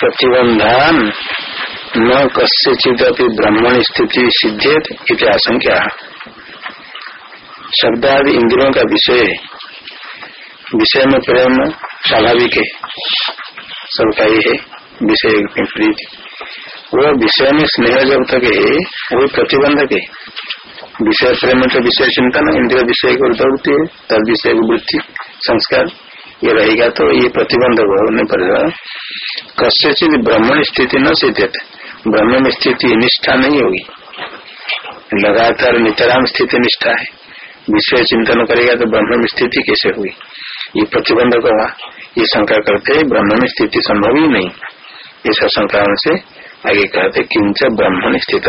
प्रतिबंधान न कस्यचित ब्रह्मण स्थिति सिद्धेत इति आशंका। शब्दादि इंद्रियों का विषय विषय में प्रेम स्वाभाविक है। सबका ही है, विषय प्रीति वो विषय में स्नेह जब तक है, वो प्रतिबंधक है। विषय प्रेम तो विषय चिंतन, इंद्रिय विषय को दौड़ती है तब विषय की वृत्ति, संस्कार। ये रहेगा तो ये प्रतिबंधक होने पर कस्य ब्राह्मण स्थिति न सिद्ध ब्रह्म में स्थिति निष्ठा नहीं होगी। लगातार नितराम स्थिति निष्ठा है। विषय चिंतन करेगा तो ब्रह्म में स्थिति कैसे हुई? ये प्रतिबंधक हुआ। ये शंका करते ब्रह्म में स्थिति संभव ही नहीं। इस शंका से आगे कहते किंच ब्रह्मण स्थित।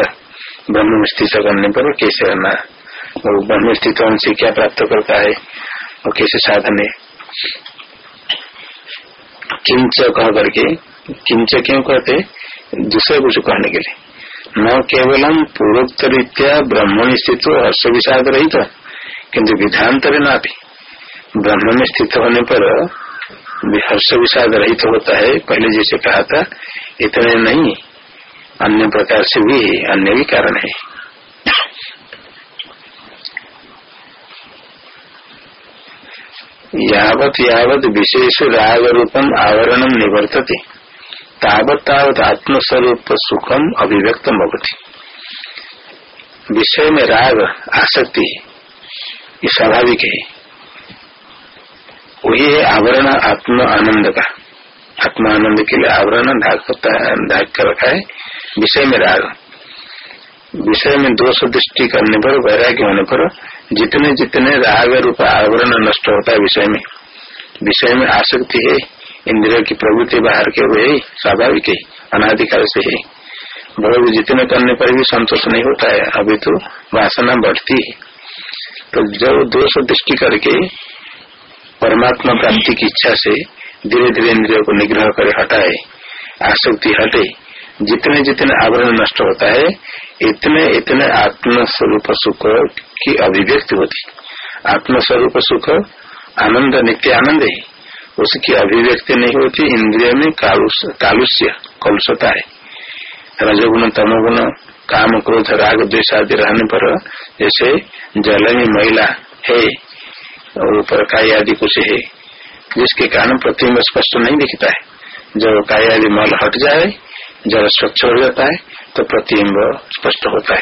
ब्रह्म स्थित करने पर कैसे रहना और ब्रह्म स्थित से क्या प्राप्त करता है? और कैसे साधन है? किंच कह करके, किंच क्यों कहते? दूसरे कुछ कहने के लिए। न केवलम पूर्वोक्त रीत्या ब्रह्मण स्थित हर्ष विषाद रही था किन्तु विधांतर न भी ब्रह्म में स्थित होने पर हर्ष विषाद रहित होता है, पहले जैसे कहा था, इतने नहीं, अन्य प्रकार से भी अन्य भी कारण है। यावत यावत विशेष राग रूपम आवरण निवर्तते। तावत तावत आत्मस्वरूप सुखम अभिव्यक्तम भवती विषय में राग, आसक्ति, ये स्वाभाविक है। वही है आवरण, आत्म आनंद का आत्मा, आनंद के लिए आवरण ढाक कर रखा है। विषय में राग। विषय में दोष दृष्टि करने पर, वैराग्य होने पर जितने जितने राग रूप आवरण नष्ट होता है विषय में विषय में आसक्ति है, इंद्रियों की प्रवृत्ति बाहर के हुए, स्वाभाविक है, अनाधिकार से है। भोग जितने करने पर भी संतोष नहीं होता है, अभी तो वासना बढ़ती है। तो जब दोष दृष्टि करके परमात्मा प्राप्ति की इच्छा से धीरे धीरे इंद्रियों को निग्रह कर हटाए, आसक्ति हटे, जितने जितने आवरण नष्ट होता है इतने इतने आत्मस्वरूप सुख की अभिव्यक्ति होती। आत्मस्वरूप सुख आनंद, नित्य आनंद है। उसकी अभिव्यक्ति नहीं होती, इंद्रिय में कालुष्य कलुषता है। रजोगुण, तमोगुण, काम, क्रोध, राग द्वेश आदि रहने पर जैसे जल में महिला है, और ऊपर काय आदि कुछ है, जिसके कारण प्रतिम्ब स्पष्ट नहीं दिखता है। जब काय आदि मल हट जाए जल स्वच्छ हो जाता है तो प्रतिम्ब स्पष्ट होता है।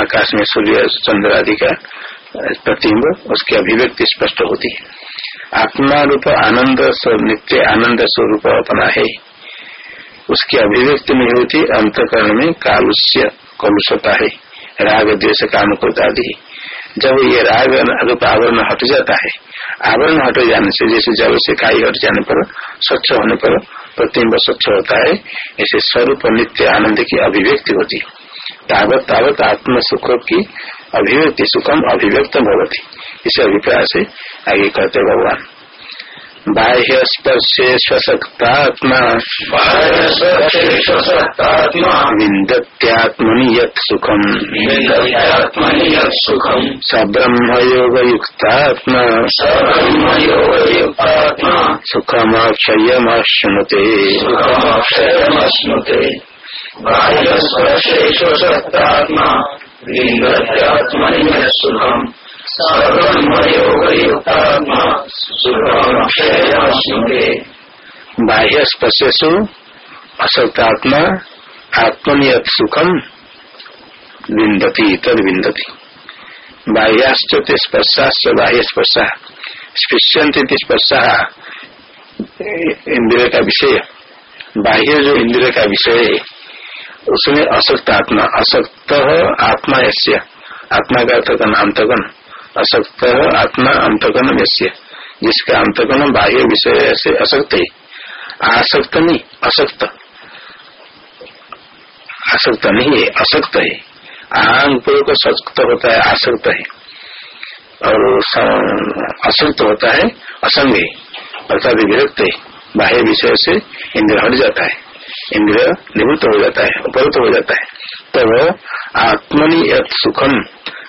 आकाश में सूर्य, चंद्र आदि का प्रतिम्ब, उसकी अभिव्यक्ति स्पष्ट होती है। आत्मा रूप आनंद नित्य आनंद स्वरूप अपना है। उसकी अभिव्यक्ति नहीं होती अंतकरण में कालुष्य कलुषता है। राग, द्वेष, काम आदि जब ये राग रूप आवरण हट जाता है, आवरण हट जाने से, जैसे जल से काई हट जाने पर, स्वच्छ होने पर प्रतिम्ब स्वच्छ होता है ऐसे स्वरूप नित्य आनंद की अभिव्यक्ति होती तावत तावत आत्म सुख की अभिव्यक्ति, सुखम अभिव्यक्त भवती। इस अभिप्राय से आगे कहते भगवान। बाह्य स्पर्शे स्वशक्तात्मा विन्दत्यात्मनि यत् सुखम्। सब्रह्मयोग युक्तात्मा सुखमाक्षयमश्नुते। बाह्यस्पर्शेष्वशक्तात्मा विन्दत्यात्मनि यत् सुखम्। बाह्य स्पर्शु असक्तात्मा आत्मनियत सुखम विंदती तद विंदती बाह्याश्च स्पर्शाश्च बाह्य स्पर्शा स्पृश्यंत स्पर्शा इंद्रिय का विषय बाह्य जो इंद्रिय का विषय है उसमें असक्त आत्मा असक्त आत्मा यश्य आत्मा का अर्थगन अंतगन असक्त आत्मा अंतगन वैश्य जिसका अंतगन बाह्य विषय से असक्त है। आसक्त नहीं, असक्त। आसक्त नहीं है, असक्त है। आंग पूर्वक सक्त होता है, आसक्त है। और असक्त होता है, असंग है। अर्थात विरक्त है। बाह्य विषय से इंद्र हट जाता है। इंद्र निवृत्त हो जाता है उपरुत हो जाता है। तब आत्मनि सुखम।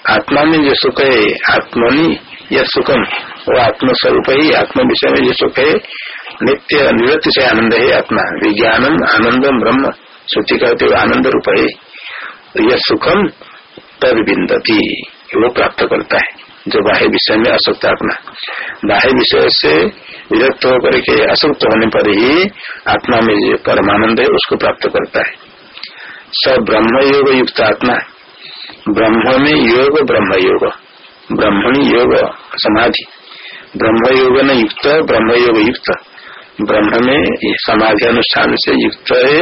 आत्मा में जो सुख है, आत्मनि यह सुखम। वो आत्मस्वरूप ही आत्म विषय में जो सुख है। नित्य निवृत्ति से आनंद है आत्मा। विज्ञानम आनंदम ब्रह्म। श्रुति कहते हुए आनंद रूप है। यह सुखम तद बिंदती वो प्राप्त करता है। जो बाह्य विषय में असुक्त आत्मा। बाह्य विषय से विरक्त होकर के असुक्त होने पर ही आत्मा में जो परमानंद है, उसको प्राप्त करता है। सब ब्रह्म योग युक्त आत्मा। ब्रह्म में योग ब्रह्म योग ब्रह्मणी योग, समाधि। ब्रह्म योग न युक्त ब्रह्म योग युक्त। ब्रह्म में समाधि अनुष्ठान से युक्त है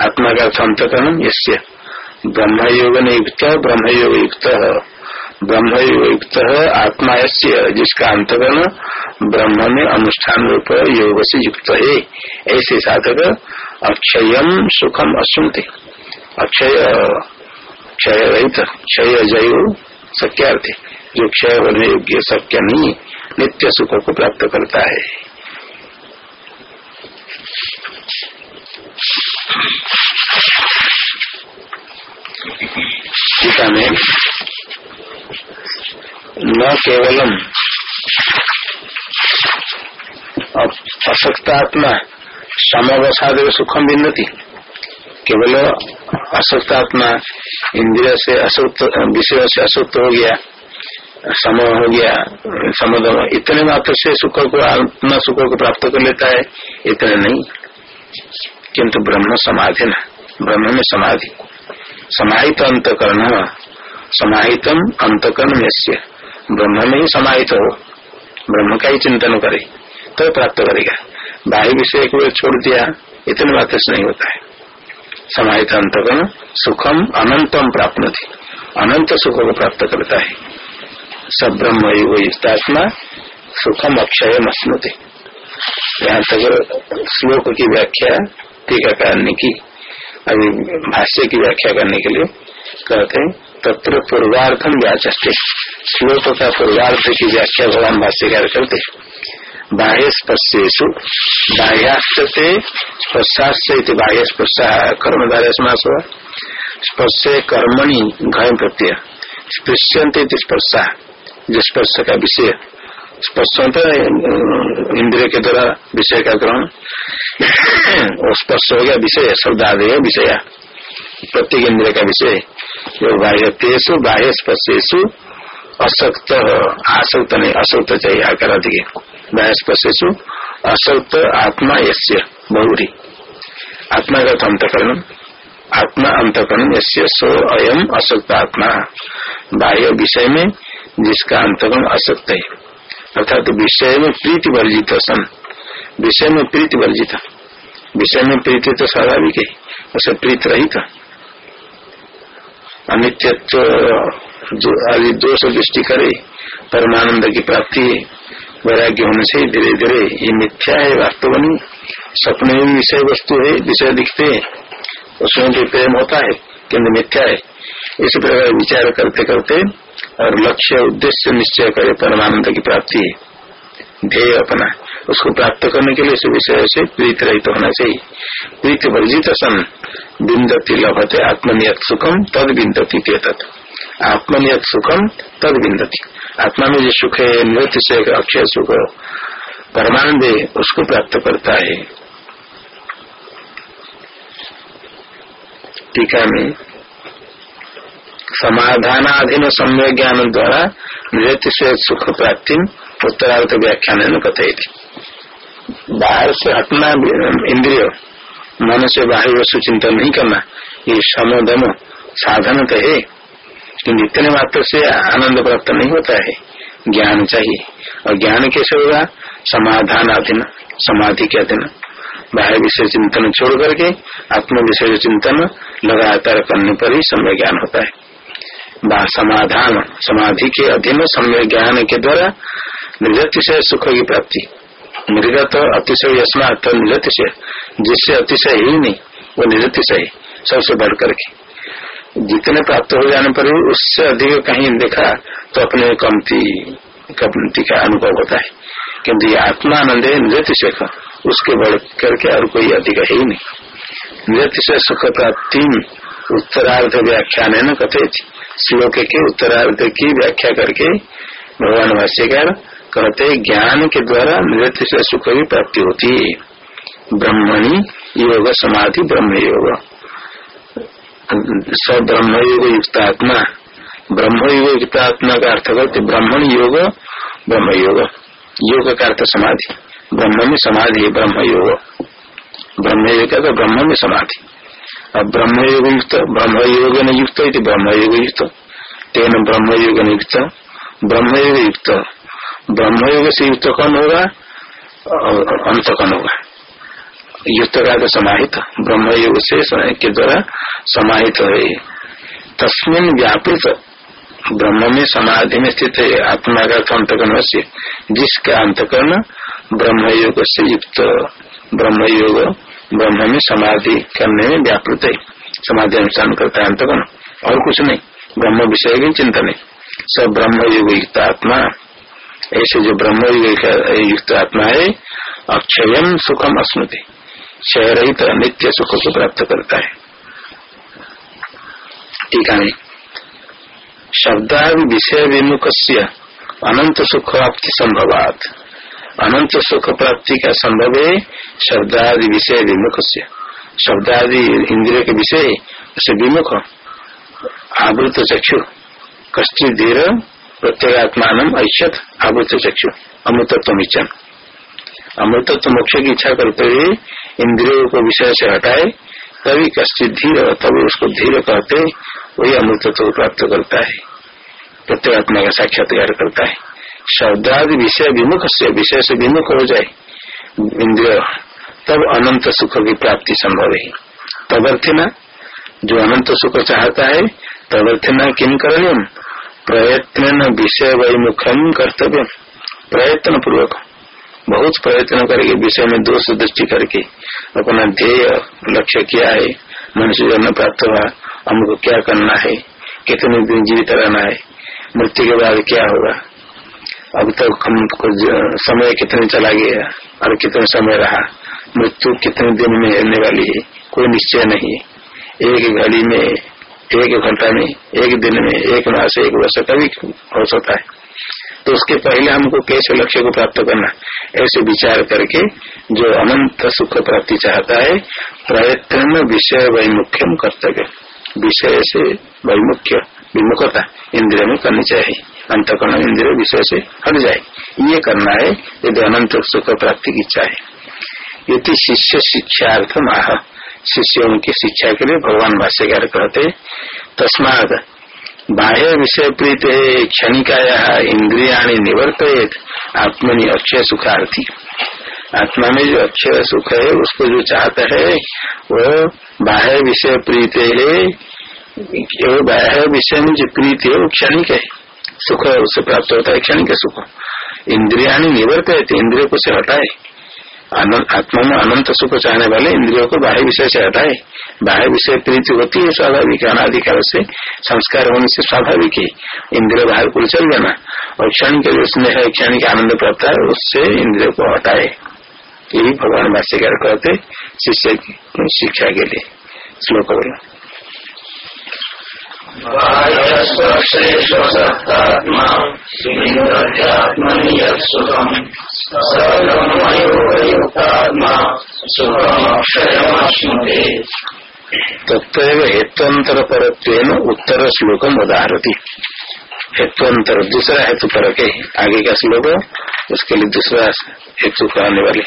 आत्मा का अंतकरण यश्य ब्रह्म योग न युक्त ब्रह्म योग युक्त। ब्रह्म युक्त, आत्मा जिसका अंतकरण ब्रह्म में अनुष्ठान रूप योग से युक्त है। ऐसे साधक अक्षयम सुखम अश्नुते। अक्षय क्षय रहित, क्षय जय सक्यार्थ जो क्षय होने योग्य शक्य नहीं, नित्य सुख को प्राप्त करता है। में, न केवलम असक्तात्मा, समवसाद सुखम भिन्नति केवल असक्तात्मा इंद्रिय से असुक्त विषय से असुक्त हो गया सम हो गया समदम इतने मात्र से सुख को, आत्मा सुख को प्राप्त कर लेता है, इतने नहीं। किंतु ब्रह्म समाधि न, ब्रह्म में समाधि। समाहित अंतकरण समाहितम अंतकरण में ब्रह्म में ही समाहित हो, ब्रह्म का ही चिंतन करे तो प्राप्त करेगा। बाह्य विषय को छोड़ दिया, इतने मात्र से नहीं होता है। समाहित अंतकरण सुखम अनंतम प्राप्त थी अनंत सुख को प्राप्त करता है। सब ब्रह्म युगयुक्तात्मा सुखम अक्षय मस्मृति यहाँ तक श्लोक की व्याख्या टीका करने की, अभी भाष्य की व्याख्या करने के लिए कहते हैं, तत्र पूर्वार्थम व्याचे श्लोक का पूर्वार्थ की व्याख्या भगवान भाष्यकार करते बाह्य स्पर्शेशु बाह्यास्ते स्पर्शाश्च बाह्य स्पर्शा कर्मधारे समास हुआ स्पर्श कर्मणि घय प्रत्यय। स्पृश्यंत स्पर्शा जो स्पर्श का विषय। स्पर्श इंद्रिय के द्वारा विषय का ग्रहण। स्पर्श हो गया विषय शब्द विषय। प्रत्येक इंद्रिय का विषय। जो बाह्य तेसु बाह्य स्पर्शेशु असक्त आसक्त नहीं असक्त चाहिए आकर अधिक बाह्य स्पर्शेशु असक्त आत्मा यश्य बहुरी। आत्मा का अंतकरण, आत्मा अंतकरण यश्य सो अयम असक्त आत्मा। बाह्य विषय में जिसका अंतकरण असक्त है। अर्थात विषय में प्रीति वर्जित सन विषय में प्रीति वर्जित। विषय में प्रीति तो स्वाभाविक है, उसे प्रीत रहित। अनित्यत्व जो दोष दृष्टि करे, परमानंद की प्राप्ति वैराग्य होने से धीरे धीरे ये मिथ्या है वास्तव नहीं सपने में विषय वस्तु है, विषय दिखते हैं। उसमें भी प्रेम होता है किन्तु मिथ्या है। इस प्रकार विचार करते करते और लक्ष्य, उद्देश्य निश्चय करे परमानंद की प्राप्ति है। ध्येय अपना, उसको प्राप्त करने के लिए इस विषय से प्रीत रहित होना चाहिए। प्रीत वर्जित सन बिंदती लभते आत्मनियत सुखम तद बिंदती तेत आत्मनियत सुखम तद बिंदती आत्मा में जो सुख है नृत्य से अक्षय सुख परमानंद उसको प्राप्त करता है। टीका में, समाधानाधीन सम्य ज्ञान द्वारा नृत्य से सुख प्राप्ति, उत्तरार्थ व्याख्यान कथित बाहर से हटना इंद्रिय, मन से बाहर वस्तु चिंतन नहीं करना, ये समोदम साधन तो है किन्तु इतने मात्र से आनंद प्राप्त नहीं होता है। ज्ञान चाहिए। और ज्ञान कैसे होगा? समाधान अधीन समाधि के अधीन बाह्य विषय चिंतन छोड़ करके आत्म विषय चिंतन लगातार करने पर ही समय ज्ञान होता है। समाधान, समाधि के अधीन समय ज्ञान के द्वारा निर्गतिशय सुख की प्राप्ति। निर्गत अतिशय यशमात निर्गतिशय जिससे अतिशय ही नहीं, वो निरतिशय सबसे बढ़ करके जितने प्राप्त हो जाने पर भी उससे अधिक कहीं देखा तो अपने कमती कमती का अनुभव होता है। किन्तु ये आत्मानंद है, नृत्य का उसके बढ़ करके और कोई अधिक है ही नहीं। नृत्य से सुख प्राप्ति, उत्तरार्ध व्याख्यान है न श्लोक के उत्तरार्ध की व्याख्या करके भगवान भाष्यकार कहते ज्ञान के द्वारा नृत्य से सुख की प्राप्ति होती है। ब्रह्मणी योग समाधि ब्रह्म योग सब ब्रह्म योग युक्त आत्मा ब्रह्म योग युक्त आत्मा का अर्थ करते ब्राह्मण योग ब्रह्म योग योग का अर्थ समाधि ब्रह्म में समाधि ब्रह्म योग ब्रह्म योग का ब्रह्म में समाधि। अब ब्रह्म योग युक्त ब्रह्म योग न युक्त ब्रह्म योग युक्त तेन ब्रह्म योग युक्त। ब्रह्म योग युक्त ब्रह्म योग से युक्त कौन होगा अंत कौन होगा। युक्त का तो समाहित ब्रह्म योग से के द्वारा समाहित है। तस्मिन व्यापृत ब्रह्म में समाधि में स्थित है आत्मा का अंतकरण से, जिसका अंतकरण ब्रह्म योग से युक्त। ब्रह्म योग ब्रह्म में समाधि करने में व्यापृत है। समाधि अनुष्ठान करता है अंतकरण। और कुछ नहीं, ब्रह्म विषय की चिंतन है सब ब्रह्म योग युक्त आत्मा। ऐसे जो ब्रह्म युग युक्त आत्मा है, अक्षय सुखम अस्मृति क्षय रहित नित्य सुख को प्राप्त करता है। ठीक है। शब्दादि विषय विमुख से अनंत सुख प्राप्ति संभवात। अनंत सुख प्राप्ति का संभव है शब्दादि विषय विमुख से शब्दादि इंद्रिय के विषय, उसे विमुख आवृत चक्षु, कष्टि धीर प्रत्येगात्मान ऐश्यत आवृत चक्षु अमृतत्व इच्छन अमृतत्व मोक्ष की इच्छा करते हुए इंद्रियों को विषय से हटाए, तभी कष्टित धीर तभी उसको धीर कहते वही अमृतत्व प्राप्त करता है। प्रत्येगात्मा का साक्षात्कार करता है। शब्दादि विषय विमुख से, विषय से विमुख हो जाए, इंद्रिय, तब अनंत सुख की प्राप्ति संभव है। तदर्थना जो अनंत सुख चाहता है तदर्थना किम करणीय, प्रयत्न विषय वैमुखम कर्तव्य। प्रयत्न पूर्वक बहुत प्रयत्न करके विषय में दोष दृष्टि करके। अपना ध्येय लक्ष्य किया है, मनुष्य जन्म प्राप्त हुआ, हमको क्या करना है, कितने दिन जीवित रहना है, मृत्यु के बाद क्या होगा? अब तक हम समय कितने चला गया और कितने समय रहा, मृत्यु कितने दिन में रहने वाली है, कोई निश्चय नहीं एक घड़ी में, एक घंटा में, एक दिन में, एक मास, एक वर्ष, कभी हो सकता है। तो उसके पहले हमको कैसे लक्ष्य को प्राप्त करना ऐसे विचार करके जो अनंत सुख प्राप्ति चाहता है, प्रयत्न विषय वैमुख्यम कर्तव्य। विषय से वैमुख्य, विमुखता इंद्रिय में करनी चाहिए। अंतकरण इंद्रिय विषय से हट जाए। ये करना है, यदि अनंत सुख प्राप्ति की इच्छा है। यदि शिष्य शिक्षार्थ आह, शिष्यों की शिक्षा के लिए भगवान भाष्यकार कहते तस्माद बाह्य विषय प्रीत क्षणिकाया इंद्रिया निवर्त आत्मनि अक्षय सुखार्थी। आत्मा में जो अक्षय सुख है, उसको जो चाहता है, वो बाह्य विषय प्रीत है। बाह्य विषय में जो प्रीत है, वो क्षणिक है। सुख उससे प्राप्त होता है क्षणिक सुख। इंद्रिया निवर्त है इंद्रियों को से हटाए। आत्मा में अनंत सुख चाहने वाले इंद्रियों को बाह्य विषय से हटाए। बाह्य विषय प्रीति होती है स्वाभाविक अनाधिकार से संस्कार होने से स्वाभाविक है। इंद्रिय बाहर को चल जाना और क्षण के जो स्नेह, क्षण के आनंद प्राप्त है, उससे इंद्रियों को हटाए। यही भगवान भाष्यकार कहते शिष्य शिक्षा के लिए। श्लोक बोलो। तत्व हेत्वंतर पर उत्तर श्लोक उदाहरती। हेत्वंतर दूसरा हेतु पर के आगे का श्लोक उसके लिए दूसरा हेतु कहने वाले।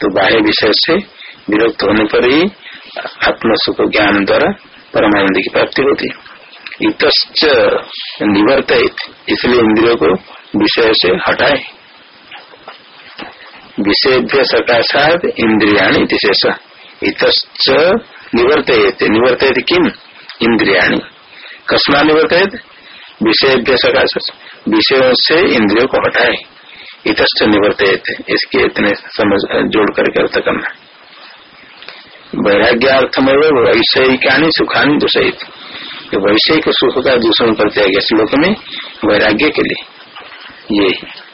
तो बाह्य विषय से विरक्त होने पर ही आत्म सुख ज्ञान द्वारा परमानंद की प्राप्ति होती इत निवर्त इसलिए इंद्रियों को विषय से हटाए। विषय सकाशात इंद्रिया शेष इत निवर्त निवर्त किम? इंद्रिया कस्मा निवर्त विषय सकाश विषयों से इंद्रियों को हटाए। इतश्च निवर्त इसके इतने समझ जोड़ करके अर्थ करना वैराग्यार्थम वैषयिकानी सुखानी दूषित वैषयिक सुख का दूषण करते हैं श्लोक में वैराग्य के लिए। ये।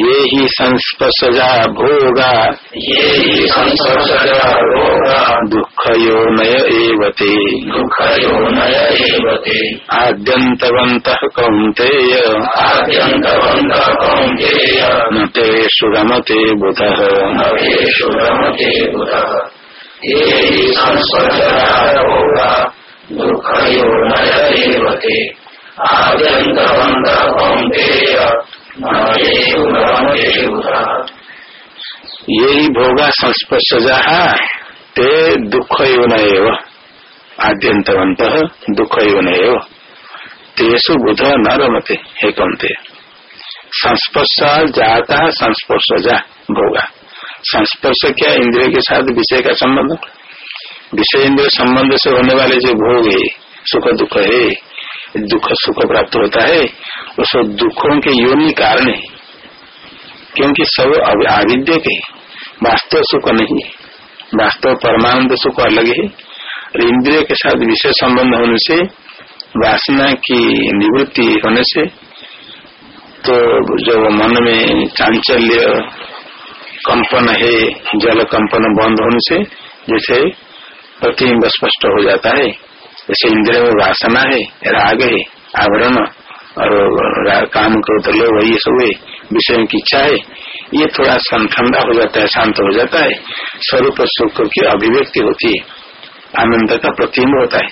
ये ही संस्पर्शजा भोगा। ये ही संस्पर्शजा भोगा। दुख दुःखयो नय एव ते दुःखयोनय एव ते आद्यन्तवन्तः कौन्तेय। आद्यन्तवन्तः कौन्तेय। न बुधः। रमते बुधः। ये हि संस्पर्शरारोगा दुःखयोनय एव ते आद्यन्तवन्तः कौन्तेय नवेषु रमते बुधः ही भोगा संस्पर्शजा ते दुख एवं आद्यंतवंत दुख एवं तेसु बुध न रमते हे कौनते संस्पर्श जाता संस्पर्शजा, भोगा। संस्पर्श क्या, इंद्रिय के साथ विषय का संबंध। विषय इंद्रिय संबंध से होने वाले जो भोग है, सुख दुख है, दुख सुख प्राप्त होता है, उस दुखों के योनि कारण है। क्योंकि सब आविद्य के वास्तव सुख नहीं है। वास्तव परमानंद सुख अलग है। और इंद्रिय के साथ विषय संबंध होने से, वासना की निवृत्ति होने से तो जो मन में चांचल्य कंपन है, जल कंपन बंद होने से, जैसे प्रतिबिंब स्पष्ट हो जाता है। जैसे इंद्रिय में वासना है, राग है, आवरण और काम क्रोध लोग ये सब विषय की इच्छा है, ये थोड़ा ठंडा हो जाता है, शांत हो जाता है, स्वरूप सुख की अभिव्यक्ति होती है, आनंद का प्रतिम्ब होता है।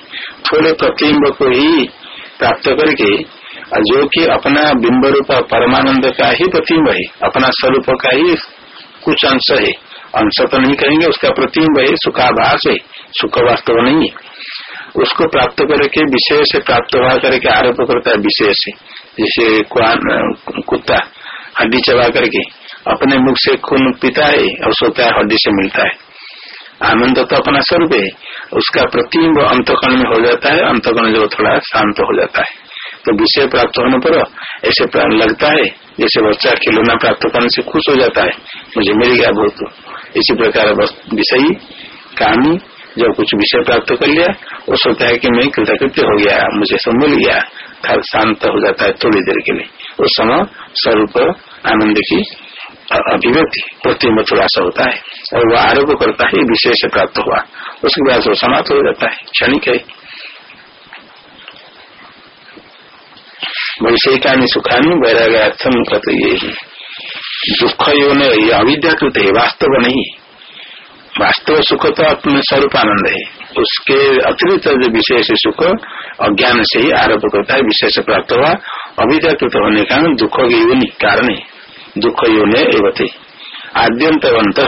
थोड़े प्रतिम्ब को ही प्राप्त करके जो कि अपना बिंब रूप परमानंद का ही प्रतिम्ब है, अपना स्वरूप का ही कुछ अंश है। अंश तो नहीं कहेंगे, उसका प्रतिम्ब है, सुखाभास है, सुख वास्तव नहीं है। उसको प्राप्त करके विषय से प्राप्त हुआ करके, आरोप करता है विषय से जैसे कुत्ता, हड्डी चबा करके, अपने मुख से खून पीता है और सोता है, हड्डी से मिलता है। आनंद तो अपना स्वरूप है। उसका प्रतिम्ब अंतकरण में हो जाता है, अंतकरण जो थोड़ा शांत हो जाता है। तो विषय प्राप्त होने पर ऐसे प्राण लगता है, जैसे बच्चा खिलौना प्राप्त करने से खुश हो जाता है। मुझे मिल गया बहुत। इसी प्रकार विषयी कहानी जब कुछ विषय प्राप्त कर लिया, वो सोचता है कि मैं कृतकृत्य हो गया, मुझे सब मिल गया। शांत हो जाता है थोड़ी देर के लिए। उस समय स्वरूप आनंद की अभिव्यक्ति प्रतिम्ब थोड़ा सा होता है और वह आरोप करता है विषय से प्राप्त हुआ। उसके बाद वो समाप्त हो जाता है। क्षणिक है। वैषयिकानी सुखानी वैराग्यार्थम कहते ये ही दुख यो ने अविद्याकृत है वास्तव नहीं। वास्तव सुख तो अपने स्वरूप आनंद है। उसके अतिरिक्त जो से सुख, अज्ञान से ही आरोप करता है से प्राप्त हुआ। अविद्याकृत होने का दुख योनि कारण है। दुख योने एवते आद्यंतवंत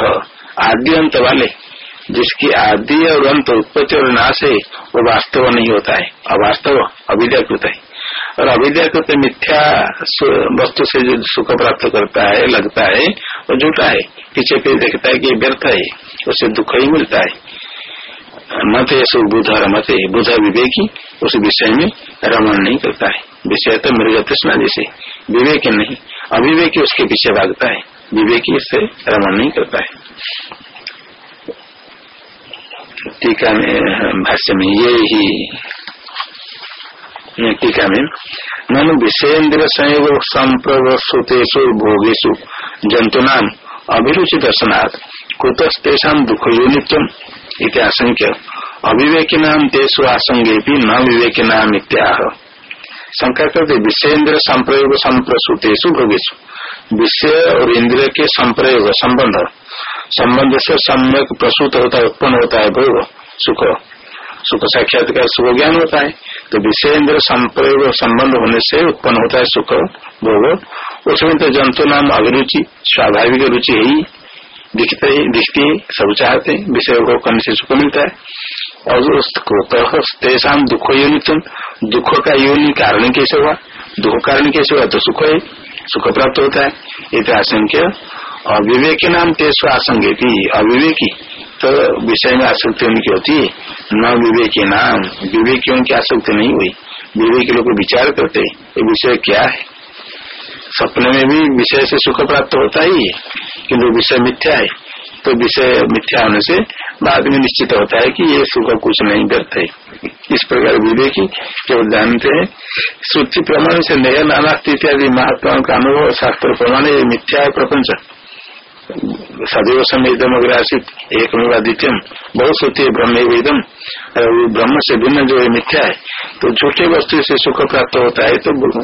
आद्यंत वाले, जिसकी आदि और अंत उत्पत्ति और नाश है, वो वास्तव नहीं होता है। अवास्तव अविद्याकृत है। और अविद्याकृत मिथ्या वस्तु से जो सुख प्राप्त करता है, लगता है, वो झूठा है। पीछे फिर देखता है कि व्यर्थ है, उसे दुख ही मिलता है। मत यशु बुध रमत बुध विवेकी, उस विषय में रमन नहीं करता है। विषय तो मृग तृष्णा जैसे। विवेक नहीं, अविवेकी उसके पीछे भागता है। विवेकी इससे रमन नहीं करता है। टीका में, भाष्य में ये ही टीका में ननु विषयन्द्र संयोग संप्रवसुतेषु भोगेशु जंतु नाम अभिरुचि दर्शनाथ कुतस्तेषा दुख योनित्व आशंक्य अविवेकी नाम तेसु आसंगे भी न विवेकी नाम इत्याह शंका करते विषय इंद्र संप्रयोग संप्रसूतेषु भोगेशु विषय और इंद्रिय के संप्रयोग संबंध। संबंध से सम्यक प्रसूत होता है उत्पन्न होता है भोग। सुख। सुख साक्षात्कार सुख ज्ञान होता है। तो विषय इंद्र संप्रयोग संबंध होने से उत्पन्न होता है सुख भोग। उसमें तो जंतु नाम अभिरुचि, स्वाभाविक रुचि है ही। दिखते ही, दिखती है, सब चाहते हैं, विषय को करने से सुख मिलता है। और उसको तेषा दुख योनि दुख का योनि कारण कैसे हुआ? दुख कारण कैसे हुआ? तो सुख है, सुख प्राप्त होता है। इत आशंक्य। अविवेकी नाम तेसु भी अविवेकी। तो विषय में आसक्ति उनकी होती, न विवेकी नाम, विवेकियों की उनकी आसक्ति नहीं हुई। विवेकी लोग विचार करते, ये विषय क्या है? सपने में भी विषय से सुख प्राप्त होता ही है किन्तु विषय मिथ्या है। तो विषय मिथ्या होने से बाद में निश्चित होता है कि ये सुख कुछ नहीं करते इस प्रकार विवेकी केवल जानते हैं, श्रुति प्रमाण से नया नाना इत्यादि महात्मा का अनुभव, शास्त्र प्रमाण, ये मिथ्या है प्रपंच। सदैव समय एकदम अग्रासित एक द्वितीय बहुत होती है ब्रह्म वेदम ब्रह्म से भिन्न जो है, मिथ्या है। तो झूठे वस्तु से सुख प्राप्त होता है तो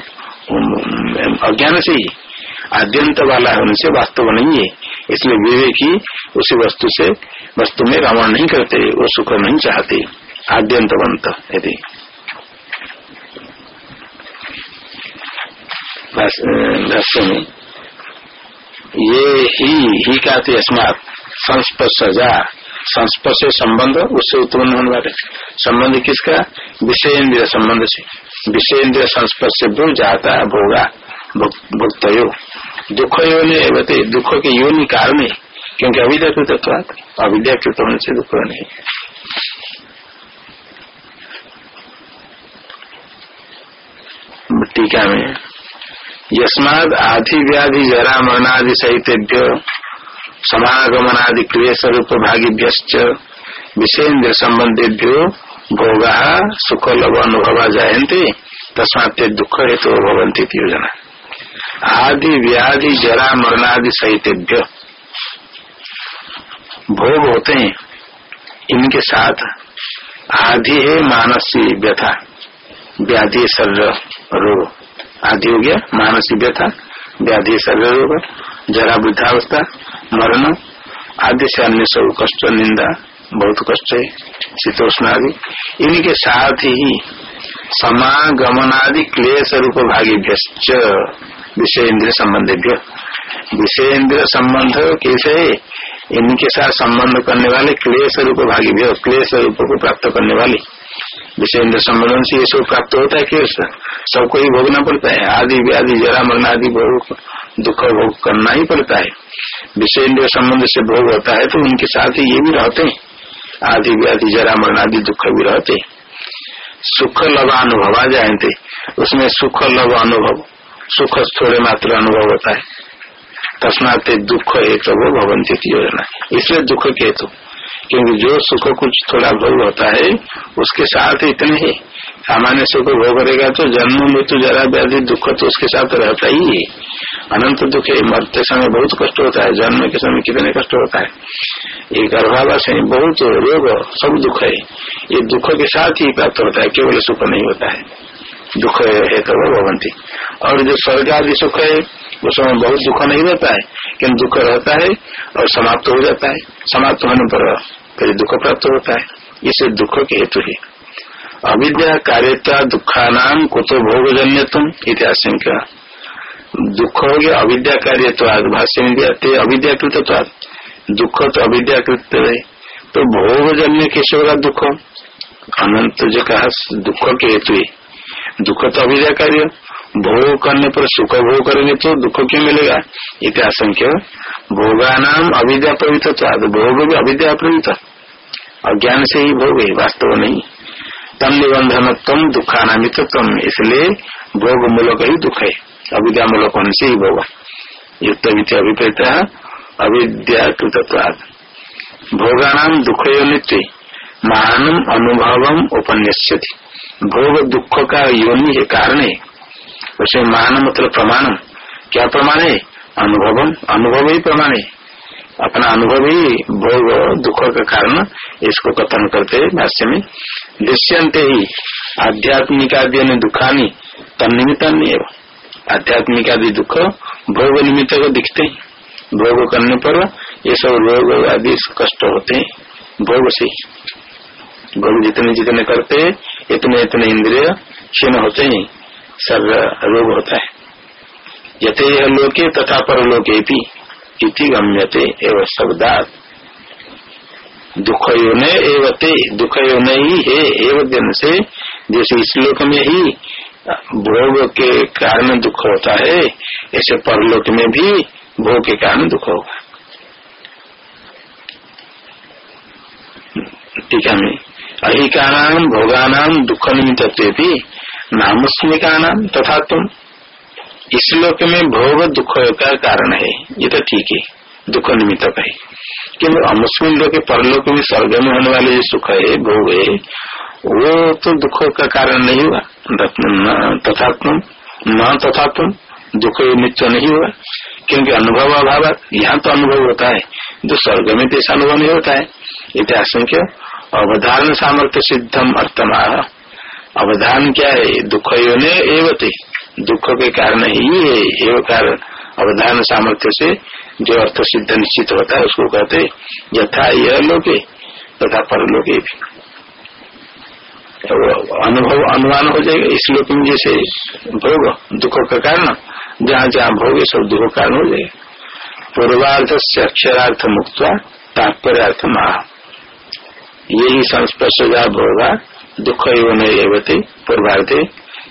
अज्ञान से ही। आद्यंत वाला है, उनसे वास्तव नहीं है। इसलिए विवेकी उसी वस्तु से, वस्तु में रावण नहीं करते, वो सुख नहीं चाहते। आद्यंत आद्यंतवंत, यदि। में ये ही ही का अस्मात संस्पर्शजा संस्पर्श संबंध, उससे उत्पन्न होने वाले। संबंध किसका? विषय इंद्रिय संबंध से। विषय इंद्रिय संस्पर्श से भूल जाता है, भोगा। भुक्त यो दुख योनि एवते दुख के योनि कारण है। क्योंकि अविद्याकृत अविद्याकृत होने से दुख नहीं टीका में यस्माद आधि व्याधि जरा मरणादि सहितेभ्य समागमनादि क्रिय स्वरूप भागीभ्य विषेन्द्र संबंधेभ्यो भोगा सुख लव अनुभव जायते तस्मात दुख हेतु तो भवंती योजना। आदि व्याधि जरा मरणादि सहित भोग होते हैं, इनके साथ आदि है मानसी व्यथा, व्याधि शरीर रोग। आदि हो गया मानसिक व्यथा, व्याधि शरीर रोग, जरा वृद्धावस्था मरण आदि से अन्य सब कष्ट, निंदा, बहुत कष्ट है शीतोष्ण आदि इनके साथ ही समागमनादि क्लेश रूप भागी विषय इंद्र संबंध विषय इंद्र संबंध कैसे इनके साथ संबंध करने वाले क्लेश रूप भागी क्लेश रूप को प्राप्त करने वाले। विषय संबंध से ये सब प्राप्त होता है क्लेश सबको ही भोगना पड़ता है। आदि व्याधि, जरा मरना आदि भोग, दुख भोग करना ही पड़ता है। विषय इंद्र संबंध से भोग होता है तो उनके साथ ही ये भी रहते हैं। आदि व्याधि, जरा मरना आदि, दुख भी रहते सुख, लव, अनुभव, आ जाए उसमें सुख, लव, अनुभव, सुख थोड़े मात्र अनुभव होता है। तस्मात दुख, हेतु, वो भवंती योजना इसलिए दुख के हेतु। क्योंकि जो सुख कुछ थोड़ा भोग होता है, उसके साथ इतने ही। सामान्य सुख भोग करेगा तो जन्म, मृत्यु, जरा व्याधि दुख तो उसके साथ रहता ही है। अनंत दुख है, मरते समय बहुत कष्ट होता है, जन्म के समय कितने कष्ट होता है। ये गर्भावास है बहुत रोग, सब दुख है। ये दुख के साथ ही प्राप्त होता है, केवल सुख नहीं होता है। दुख है तो वो भवंती। और जो स्वर्ग आदि सुख है, उस समय बहुत दुख नहीं रहता है। किन्तु दुख रहता है और समाप्त हो जाता है। समाप्त होने पर फिर दुख प्राप्त होता है। इसे दुख के हेतु है। अविद्या कार्यता दुखानाम कुतो भोगजन्य तुम इतिहास दुख हो गया, अविद्या कार्य तो आज भाष्य में दिया थे अविद्याकृत तो दुख तो अविद्याकृत है। तो भोगजन्य कैसे होगा दुख? अनंत जो कहा, दुख के हेतु दुख तो अविद्या कार्य। भोग करने पर सुख भोग करेंगे तो दुख क्यों मिलेगा? इतिहास भोगा नाम अविद्या प्रवृत्त भोग भी अविद्या प्रवृत्त अज्ञान से ही भोग है, वास्तव नहीं। तम निबंधन तुम दुखानामित तुम इसलिए भोग मूलक ही दुख है। अविद्या मूलक होने से ही भोग। युक्त अभिप्रेत अविद्याकृतवाद भोगानाम दुख नित्य। महानम अनुभवम, उपन्यस्यति। भोग दुख का योनि है कारण है। उसे मान मतलब प्रमाण क्या प्रमाण है? अनुभवम। अनुभव ही प्रमाण है। अपना अनुभव ही भोग दुख का कारण इसको कथन करते भाष्य में। दृश्यंत ही आध्यात्मिक आदि दुखानी तनिमित्त आध्यात्मिक आदि दुख भोग निमित्त को दिखते हैं। भोग करने पर ये सब रोग आदि कष्ट होते हैं भोग से। भोग जितने जितने करते इतने इतने इंद्रिय क्षीण होते ही। सब रोग होता है। यथे लोके तथा परलोके भी इति गम्यते एवं शब्दात। दुख योने एवते दुख योने ही है एवं दिन से जैसे इस लोक में ही भोग के कारण दुख होता है, ऐसे परलोक में भी भोग के कारण दुख होगा। टीका में अहिका नाम भोगानाम दुख निमित्त भी नामस्मिका नाम तथा तुम इस लोक में भोग दुख का कारण है। ये तो ठीक है। दुख निमित्त है। किन्तु अमुस्मिन लोग परलोक में स्वर्ग में होने वाले सुख है, भोग है, वो तो दुख का कारण नहीं हुआ। तथा तुम न तथा तुम दुख नित्य नहीं हुआ। क्योंकि अनुभव अभाव, यहाँ तो अनुभव होता है। जो स्वर्ग में तो ऐसा अनुभव नहीं होता है, इतिहास क्यों? अवधारण सामर्थ्य सिद्धम अर्थमा अवधान क्या है? दुख योने एवते। दुख के कारण ही है। एवं कारण अवधान सामर्थ्य से जो अर्थ सिद्ध निश्चित होता है, उसको कहते यथा यह लोके तथा परलोके भी। अनुभव अनुमान हो जाएगा इस लोक में जैसे भोग, दुख का कारण। जहाँ जहाँ भोग सब दुख कारण हो जाएगा। पूर्वार्थ से अक्षरार्थ मुक्त तात्पर्यार्थ महा यही संस्पर्श भोगा दुख एवं एवते पूर्वार्थे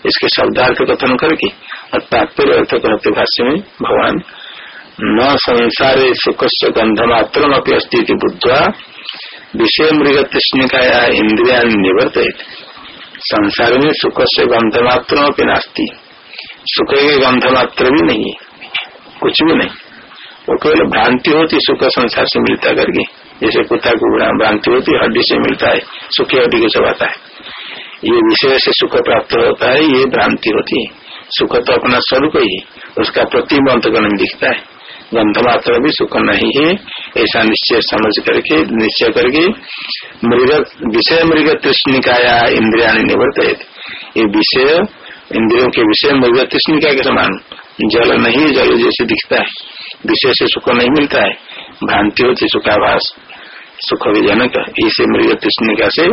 इसके शब्दार्थ कथन करके, और तात्पर्य अर्थ करते भाष्य में, भगवान न संसारे सुख से गंधमात्र अस्ती बुद्धवा, विषय मृग तृष्णिकाया इंद्रिया निवर्त संसार में सुख से गंध मात्र नास्ती। सुख के गंध मात्र भी नहीं कुछ भी नहीं। वो केवल भ्रांति होती सुख संसार से मिलता करके, जैसे कुत्ता को भ्रांति होती, हड्डी से मिलता है, सुखी हड्डी को चबाता है। ये विषय से सुख प्राप्त होता है, ये भ्रांति होती है। सुख तो अपना स्वरूप ही उसका प्रतिबंध गण दिखता है। गंध मात्र भी सुख नहीं है, ऐसा निश्चय समझ करके, निश्चय करके मृग, विषय मृग तृष्णिकाया इंद्रिया निवर्त ये विषय, इंद्रियों के विषय मृग तृष्णिका के समान, जल नहीं, जल जैसे दिखता है। विषय से सुख नहीं मिलता है। भ्रांति होती सुखाभास। सुख विजनक इसे मृग तृष्णिका से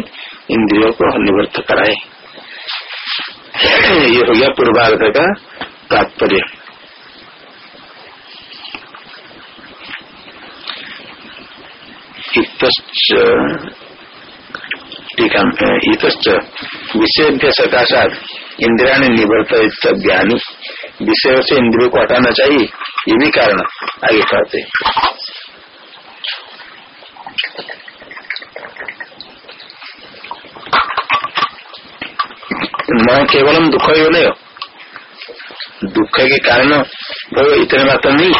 इंद्रियों को निवृत्त कराए। ये हो गया पूर्वार्ध का तात्पर्य। इत विषय सकाशात इंद्रिया निवर्त ज्ञानी। विषय से इंद्रियों को हटाना चाहिए, ये भी कारण आगे कहते न केवलम दुख नहीं दुख के कारण वो इतने मात्र नहीं।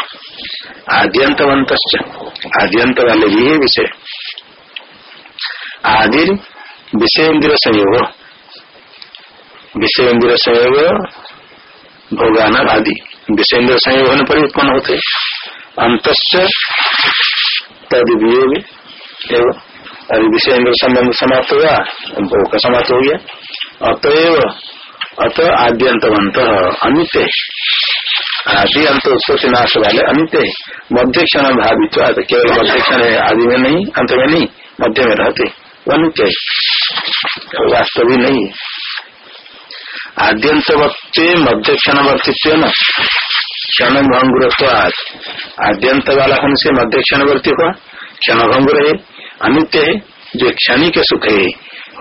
आद्यंतवंत आद्यंत वाले भी है विषय। आदि विषय इंद्र संयोग। विषय इंद्र संयोग भोगान आदि विषय इंद्र संयोग होने पर उत्पन्न होते। अंत तद वियोग विषय इंद्र संबंध समाप्त हुआ। भोग का समाप्त हो गया। अतएव अत आद्यंतवंत अनित्य। आदि अंत से नाश वाले अनित्य। मध्य क्षण भावित केवल मध्य क्षण आदि में नहीं, अंत में नहीं, मध्य में रहते। वो वास्तविक नहीं। आद्यंत वक्ते मध्य क्षण वर्तित्व न। क्षण भंगुरत्वाद आद्यंत वाला हमसे मध्य क्षण वर्ती हुआ क्षण भंगुर है अनित्य। है जो क्षणिक सुख है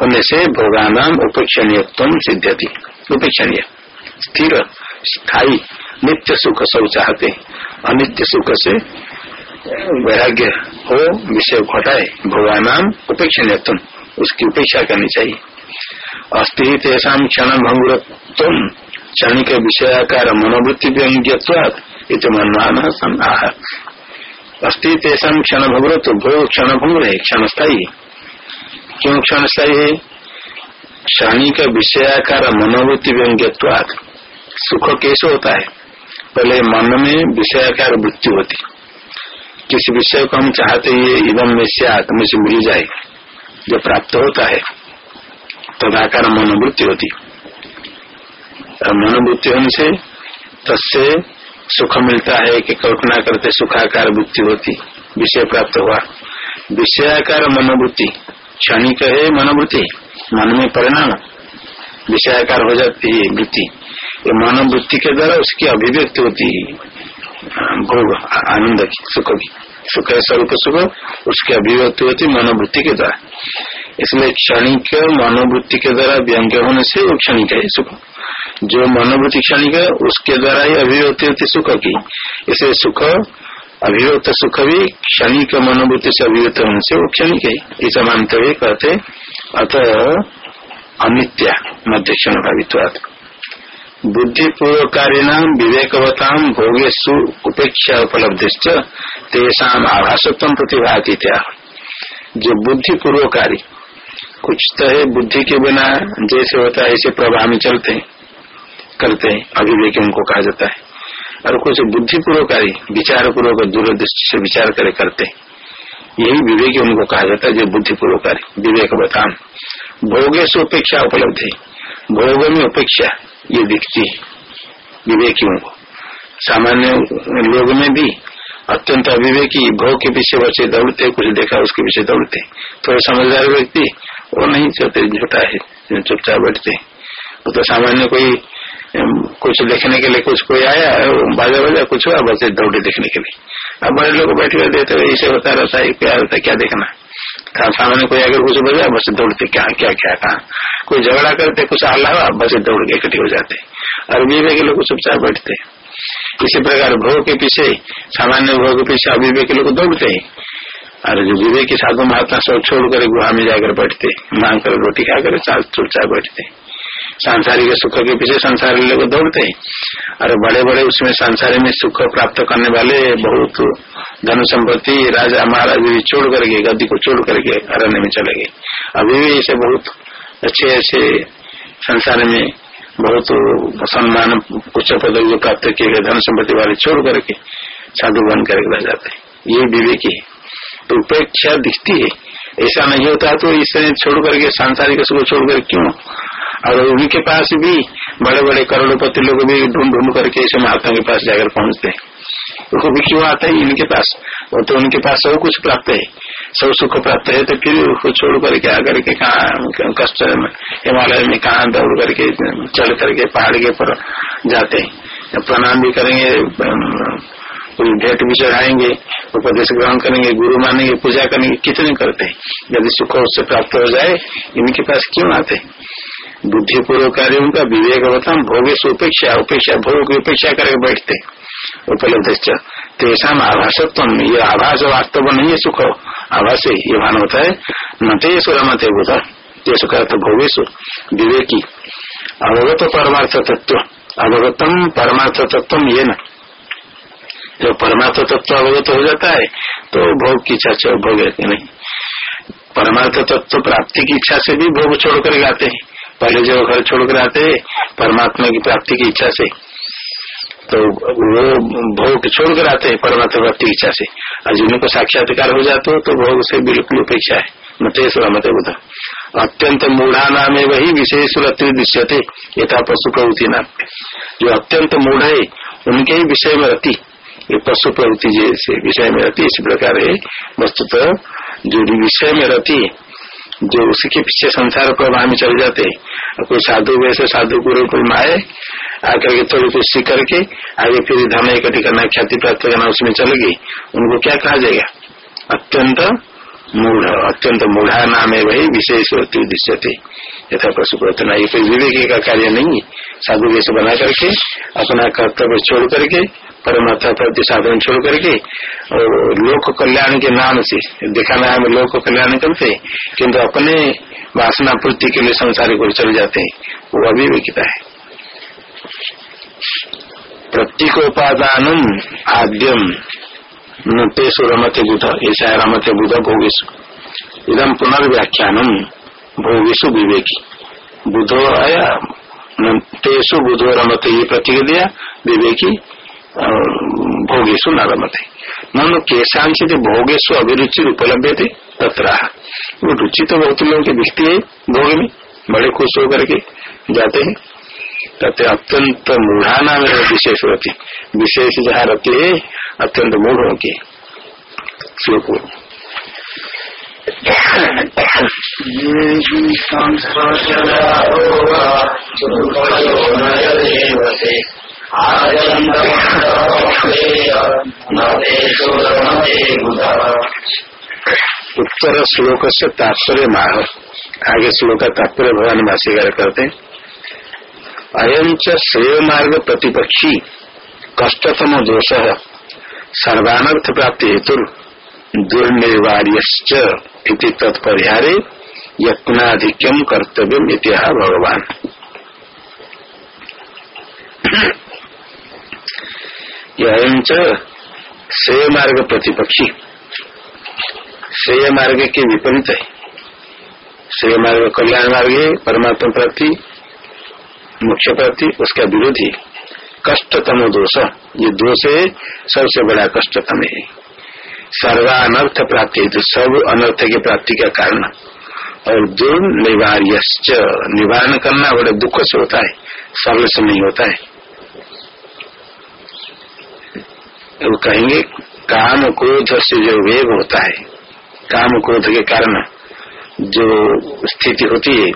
होने से भोगानाम उपेक्षणीय सिद्धति उपेक्षणीय, स्थिर, स्थायी, नित्य सुख सब चाहते। अनित्य सुख से वैराग्य हो, विषय घटाए भगवान उपेक्षा तुम उसकी उपेक्षा करनी चाहिए। अस्थि तेषा क्षण भंगुर क्षणिक विषयाकार मनोवृत्ति व्यंग्यवाद मनमान आह अस्थि तेषा क्षण भंगुर तो भो क्षण भंगुर है क्षण स्थायी क्यों क्षण स्थायी है क्षणिक विषयाकार मनोवृत्ति व्यंग्यवाद सुख कैसे होता है? पहले मन में विषयाकार वृत्ति होती। किसी विषय को हम चाहते ये इदम में से आत्म से मिल जाए, जो प्राप्त होता है, तदाकार मनोवृत्ति होती। और मनोवृत्ति होने से तस्य सुख मिलता है कि कल्पना करते सुखाकार वृत्ति होती, विषय प्राप्त हुआ। विषयाकार मनोवृत्ति क्षणिक है मनोवृत्ति मन में परिणाम, विषयाकार हो जाती है वृत्ति। ये मनोवृत्ति के द्वारा उसकी अभिव्यक्ति होती है। भोग, आनंद की, सुख की, सुख है, स्वरूप सुख, उसकी अभिव्यक्ति होती मनोवृत्ति के द्वारा। इसलिए क्षणिक मनोवृत्ति के द्वारा व्यंग्य होने से वो क्षणिक है, सुख। जो मनोवृत्ति क्षणिक है, उसके द्वारा ही अभिव्यक्ति होती सुख की। इसलिए सुख अभिव्यक्त सुख भी क्षणिक मनोवृत्ति से अभिव्यक्त होने से वो क्षणिक है। इसे हुए कहते अतः अनित्या मध्य क्षण भावित्वाद बुद्धिपूर्वकारिणाम विवेकवताम भोगेशु उपेक्षा उपलब्धि तेषा आभासत्व प्रतिभाती जो बुद्धि पूर्वकारी कुछ तो है बुद्धि के बिना, जैसे होता है, ऐसे प्रभाव में चलते हैं, करते हैं, अभिवेक उनको कहा जाता है। और कुछ बुद्धिपूर्वकारी विचार पूर्वक दूरदृष्टि से विचार करे, करते यही विवेक उनको कहा जाता है, जो बुद्धिपूर्वकारी विवेक बतान भोगे से उपेक्षा उपलब्धि भोग में उपेक्षा, ये दिखती है। विवेकियों को। सामान्य लोग में भी अत्यंत अविवेकी, भोग के पीछे बच्चे दौड़ते, कुछ देखा, उसके पीछे दौड़ते। थोड़े समझदार व्यक्ति, वो नहीं चलते झूठा है चुपचाप बैठते वो तो सामान्य कोई कुछ देखने के लिए कुछ कोई आया, बाजा बाजा, कुछ हुआ बच्चे दौड़े देखने के लिए। अब बड़े लोग बैठे हुए देते हुए ऐसे होता रहता है क्या रहता है, क्या देखना सामान्य कोई अगर कुछ बजा, बस दौड़ते क्या क्या क्या, कहा? कोई झगड़ा करते, कुछ आला हुआ, बस दौड़ के इकट्ठे हो जाते। और बीवे के लोग चुपचाप बैठते। इसी प्रकार भोग के पीछे, सामान्य भोग के पीछे अविवेक लोग दौड़ते हैं। और जो विवेक के साधु महात्मा सब छोड़ कर गुहा में जाकर बैठते, मांग कर रोटी खाकर चुपचाप बैठते। सांसारिक सुख के पीछे संसारी लोग दौड़ते हैं। और बड़े बड़े उसमें संसार में सुख प्राप्त करने वाले बहुत धन संपत्ति राजा महाराज भी छोड़ करके, गद्दी को छोड़ करके अरण्य में चले गए। अभी भी ऐसे बहुत अच्छे अच्छे संसार में बहुत सम्मान उच्च पद प्राप्त किए गए धन संपत्ति वाले छोड़ करके साधु बन करके रह जाते ये विवेकी है। तो उपेक्षा दिखती है। ऐसा नहीं होता तो इसे छोड़ करके सांसारिक सुख छोड़ कर क्यों और उनके पास भी बड़े बड़े करोड़पति लोग भी ढूंढ ढूंढ करके ऐसे महात्मा के पास जाकर पहुँचते उनको भी क्यों आता है इनके पास? वो तो उनके पास सब कुछ प्राप्त है। सब सुख प्राप्त है तो फिर उसको छोड़ करके आकर के कहा कष्ट हिमालय में कहा दौड़ करके चल करके पहाड़ के पर जाते हैं। प्रणाम भी करेंगे कोई भेंट भी चढ़ाएँगे, उपदेश ग्रहण करेंगे, गुरु मानेंगे, पूजा करेंगे, कितने करते हैं। यदि सुख उससे प्राप्त हो जाए, इनके पास क्यों आते बुद्धि पूर्वक कार्यों का विवेक बताम भोगे से उपेक्षा उपेक्षा, भोग की उपेक्षा करके बैठते। उपलब्ध तेषा आभासत्व, ये आभास वास्तव नहीं है सुख। आभास ये भान होता है, न तेसु रमते बुध। तेसु का तो भोगेशु विवेकी। अवगत परमार्थ तत्व। अवगतम परमार्थ तत्व ये न। जब परमार्थ तत्व अवगत हो जाता है तो भोग की इच्छा भोग नहीं। परमार्थ तत्व प्राप्ति की इच्छा से भी भोग छोड़ कर आते हैं। पहले जो घर छोड़ कर आते, परमात्मा की प्राप्ति की इच्छा से। तो वो भोग छोड़ कर आते हैं परमात्मा प्राप्ति की इच्छा से। और जिनको साक्षात्कार हो जाते हो तो भोग से बिल्कुल उपेक्षा है। मतेश्वर मत बुध अत्यंत मूढ़ा नाम है वही विशेष दृश्यते, यथा पशु प्रवृत्ति नाम। जो अत्यंत मूढ़ है, उनके ही विषय में रहती ये पशु प्रवृत्ति जैसे विषय में रहती इसी प्रकार है। वस्तुतः जो विषय में रहती जो उसके पीछे संसार प्रवाह में चले जाते हैं। कोई साधु वैसे साधु गुरु कोई माए आकर के थोड़ी कुछ सीख करके आगे फिर धन इकट्ठी करना ख्याति प्राप्त करना उसमें चले गई उनको क्या कहा जाएगा? अत्यंत मूढ़, अत्यंत मूढ़ा नाम है वही विशेष उद्देश्य थे। यथा पशु प्रतना ये कोई विवेक का कार्य नहीं साधु वैसे बना करके, अपना कर्तव्य छोड़ करके परमात्मा प्रति साधन छोड़ करके और लोक कल्याण के नाम से, दिखाना है लोक कल्याण करते किंतु अपने वासना पूर्ति के लिए संसारी को चले जाते हैं। वो अभिवेकिता है। प्रतीकोपादान आद्यम तेसु रमते बुध ऐसा रमते बुध भोगेशु। इदम पुनर्व्याख्यानम भोगेशु विवेकी। बुधो आया तेसु बुधो रमते, ये प्रतीक दिया, विवेकी। भोगेशु न रमते मन केशांचित भोगेशु अभिरुचि उपलब्ध थे तथा वो रुचि तो बहुत लोगों की दिखती है भोग में बड़े खुश होकर के जाते हैं। कहते अत्यंत मूढ़ाना में विशेष रहती विशेष जहाँ रहती है अत्यंत मूढ़ की श्लोक। उत्तर श्लोक से तात्पर्य माह आगे श्लोक का तात्पर्य भगवान भाषिकार करते हैं। अयम च श्रेय मार्ग प्रतिपक्षी कष्टतम दोष। सर्वानर्थ प्राप्ति हेतु दुर्निर्वार्य तत्परिहारे यत्नाधिक्यम कर्तव्य भगवान। च श्रेय मार्ग प्रतिपक्षी श्रेय मार्ग के विपरीत है। श्रेय मार्ग कल्याण मार्ग है, परमात्मा प्राप्ति मुख्य प्रति, उसका विरोधी। कष्टतम दोष। ये दोष है, सबसे बड़ा कष्टतम है। सर्वानर्थ प्राप्ति तो सब अनर्थ की प्राप्ति का कारण। और दुर्निवार्य निवारण करना बड़े दुख से होता है सरल से नहीं होता है। वो कहेंगे, काम क्रोध से जो वेग होता है, काम क्रोध के कारण जो स्थिति होती है,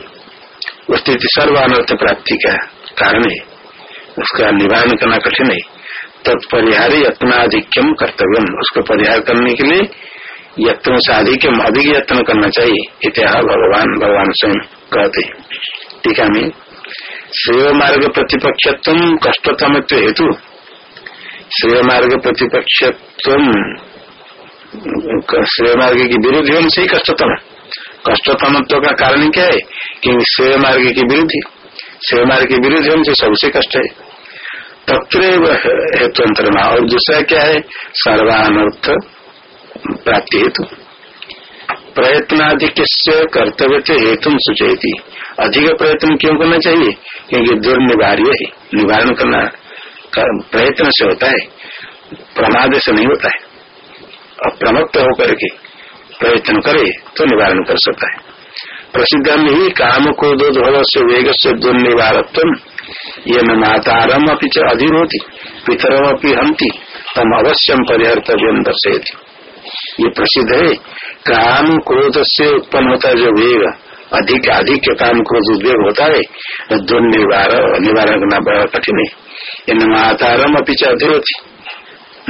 वो स्थिति सर्वानर्थ प्राप्ति का कारण है। उसका निवारण करना कठिन है। तत्परिहार यत्नाधिक्यम कर्तव्य उसको परिहार करने के लिए यत्न से अधिकम अधिक यत्न करना चाहिए इतिहास भगवान भगवान स्वयं कहते टीका में श्रेय मार्ग प्रतिपक्षत्व कष्टतम हेतु श्रेय मार्ग प्रतिपक्ष श्रेय मार्ग की विरोधी होने से ही कष्टतम कष्टतमत्व का कारण क्या है कि श्रेय मार्ग की विरोधी श्रेय मार्ग की विरोधी होने से सबसे कष्ट है तत्र हेतु अंतरमा और दूसरा क्या है सर्वानर्थ प्राप्ति हेतु प्रयत्नाधिक कर्तव्य से हेतु सूचयती अधिक प्रयत्न क्यों करना चाहिए क्योंकि दुर्निवार्य है निवारण करना प्रयत्न से होता है, प्रमाद से नहीं होता है। अप्रमत्त होकर के प्रयत्न करे तो निवारण कर सकता है। प्रसिद्ध ही काम को दो से वेग से दुर्निवारत्व, ये न मातारम अपनी अधिरोती पितरम अपनी हंती तम अवश्यम परिहर्तव्यम दर्शयती। ये प्रसिद्ध है, काम क्रोध से उत्पन्न होता है जो वेग, अधिक अधिक काम क्रोध उद्वेग होता है दुर्निवार, निवारण करना बड़ा कठिन है। इन मातारम अपनी होती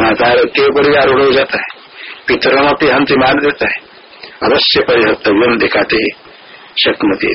मातार के बड़ी आरूढ़ हो जाता है। पितरम अपनी हंती मार देता है। अवश्य परिहर्तव्यम दिखाते शक्मती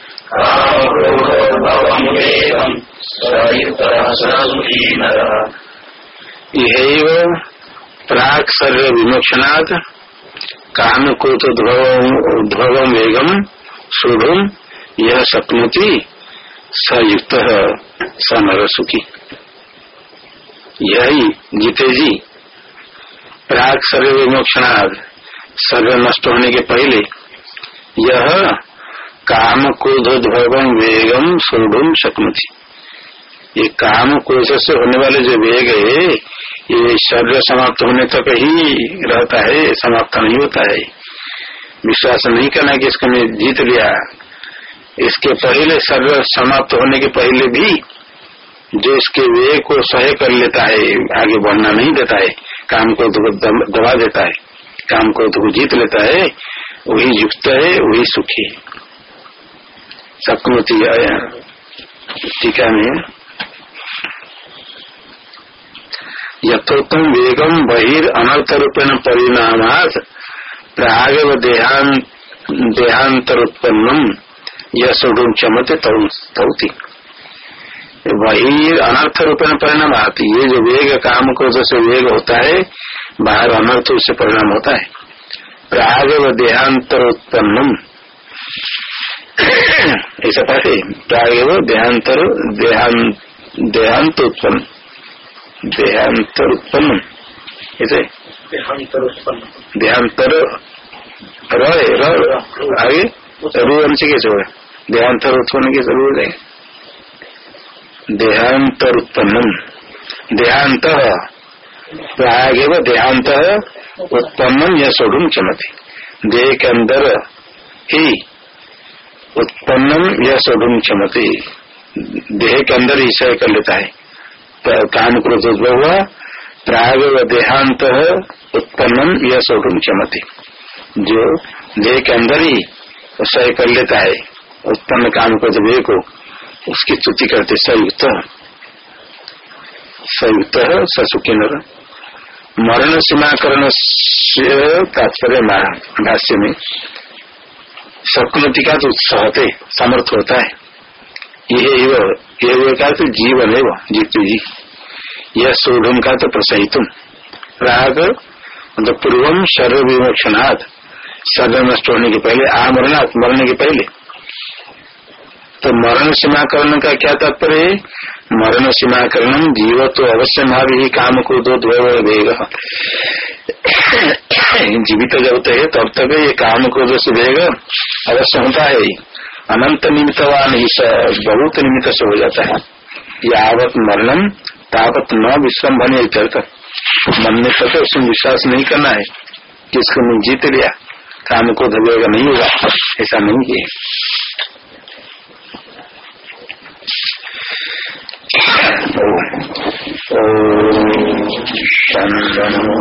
यह प्राक शरीर विमोक्षणात् काम उद्भव वेगम शुभम यह शक्नोति सयुक्त स नर सुखी यही जीते जी प्राक सर्व विमोक्षणाद सर्व नष्ट होने के पहले यह काम क्रोधोद्भव वेगम शुभम शक्नोति। ये काम कोश से होने वाले जो वेग है, ये शरीर समाप्त होने तक ही रहता है, समाप्त नहीं होता है। विश्वास नहीं करना कि इसको मैं जीत लिया इसके पहले शरीर समाप्त होने के पहले भी जो इसके वेग को सह कर लेता है, आगे बढ़ना नहीं देता है काम को दबा देता है काम को जीत लेता है, वही युक्त है, वही सुखी सपनोती टीका में यथोत्तम वेगम बहिर अनर्थ रूपेण परिणाम प्राग देहांतर उत्पन्न यह सुडुम क्षमते तौती। वही अनर्थ रूपेण परिणाम आती ये जो वेग काम को जैसे वेग होता है, बाहर अनर्थ उससे परिणाम होता है। प्राग व देहांतर उत्पन्न ऐसा पढ़े प्राग देहांतर देहांत उत्पन्न देहांतर उत्पन्न ऐसे देहांतर आगे? रू अंश कैसे होगा देहांतर उत्पन्न कैसे हो जाएगा। देहांतर। उत्पन्न देहांत प्राग देहांत उत्पन्न यह सोढ़ क्षमते। देह के अंदर ही उत्पन्नम यह सोढ़ क्षमते। देह के अंदर ही सह कर लेता है। तो काम क्रोध उद्भव हुआ, प्राग व देहांत उत्पन्न यह सौटुम क्षमति। जो देह के अंदर ही सह कर लेता है, उत्पन्न काम क्रोध वे को, उसकी स्तुति करते संयुक्त संयुक्त ससुखी नर। मरण सीमाकरण से तात्पर्य भाष्य में सकुलति का तो सहते, समर्थ होता है। ये का तो जीवन है वो जीतु जी। यह शोभम का तो प्रसहित राग तो पूर्वम सर्व विमोक्षणाथ सर्व नष्ट होने के पहले, आमरणात् मरने के पहले। तो मरण सीमाकरण का क्या तात्पर्य मरण सीमाकरण जीव तो अवश्य भावी काम को दो वेग। जीवित जब तक है, तब तक ये काम को दो से वेग अवश्य होता है अनंत निमित्तवान बहुत निमित्त से हो जाता है। यावत मरणम, तावत न विश्रम बने मन में तक उसमें विश्वास नहीं करना है। कि इसको मैं जीत लिया? काम को धवेगा नहीं होगा। ऐसा नहीं है। ॐ शङ्करम्